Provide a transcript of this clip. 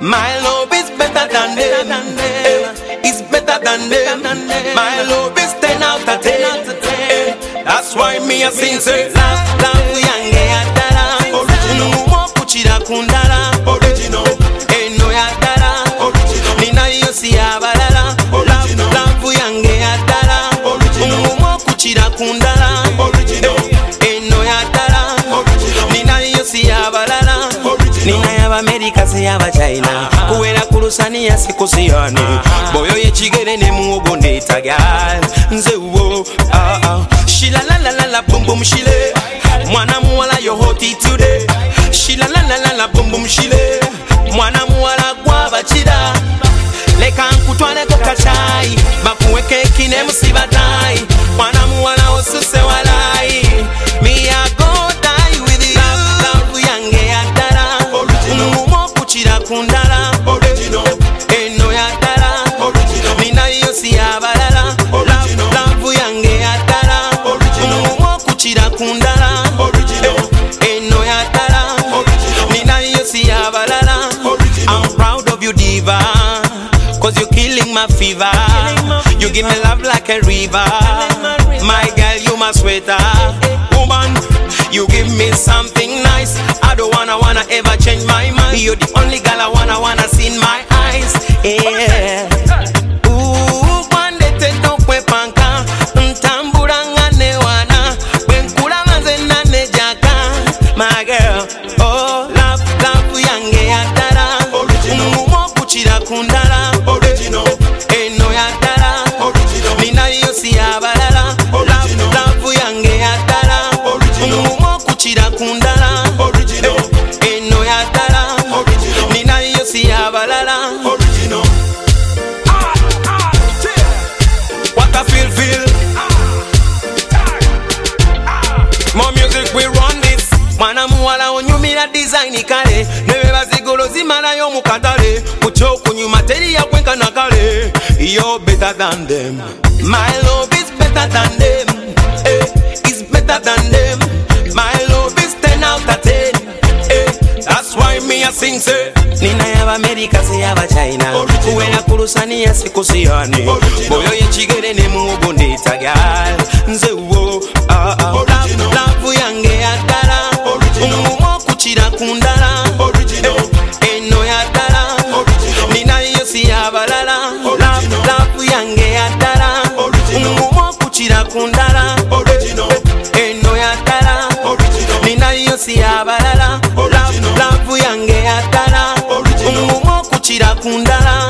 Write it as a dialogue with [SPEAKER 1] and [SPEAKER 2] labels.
[SPEAKER 1] My love is better than them. It's better than them. My love is ten out of ten. Eh, That's why me a sing say love, love yange yadala. Ngumo kuchira kundala. Eno Nina y'Abamerika si y'Abachina kuwera ku lusaniya sikusiyani boyo yekigere ne muwogo neetagal nze wo shilalalalala bumbum shile. Mwana muwala yo hoti today shilalalalala bumbum shile. Mwana muwala gwabakira leka nkutwaleko kacayi bakuwe keki ne ngumu okukira ku ndala eno eh, eh, yaddala ninayo si yabalala I'm proud of you diva. Cause you're killing my fever. You give me love like a river. My girl you my sweater. Woman you give me something nice. I don't wanna wanna ever change my mind. You're the only girl I wanna wanna see in my eyes. Yeah my girl. Oh love love yange yaddala ngumu okukira ku design kale. Nebe bazigolo zimalayo mu katale ku kyokunyuma teriya kwenkana kale. Yo better than them. My love is better than them. Eh, is better than them. My love is 10 out of 10 eh, that's why me a sing say. Nina y'abamerika si y'abachina kuwera ku lusaniya sikusiyani boyo yekigere ne muwogo neetagal nze wo ku ndala eh, eno yaddala ninayo si yabalala laapu yange yaddala nguma okukira ku ndala. Eh, eno yaddala ninayo si yabalala laapu yange yaddala nguma okukira ku ndala.